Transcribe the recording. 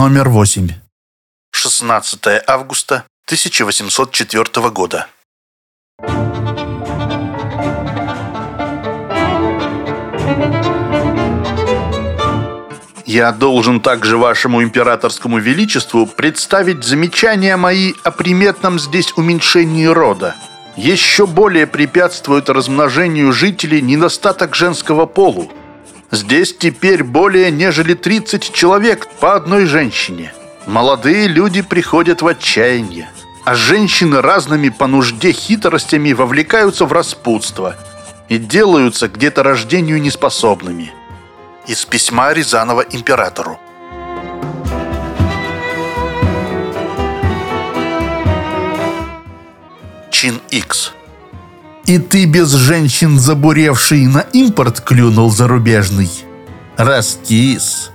Номер 8. 16 августа 1804 года. Я должен также вашему императорскому величеству представить замечания мои о приметном здесь уменьшении рода. Еще более препятствует размножению жителей недостаток женского полу. Здесь теперь более нежели 30 человек по одной женщине. Молодые люди приходят в отчаяние, а женщины разными по нужде хитростями вовлекаются в распутство и делаются где-то рождению неспособными. Из письма Рязанова императору. Чин Икс. И ты без женщин забуревший на импорт клюнул зарубежный. Растис.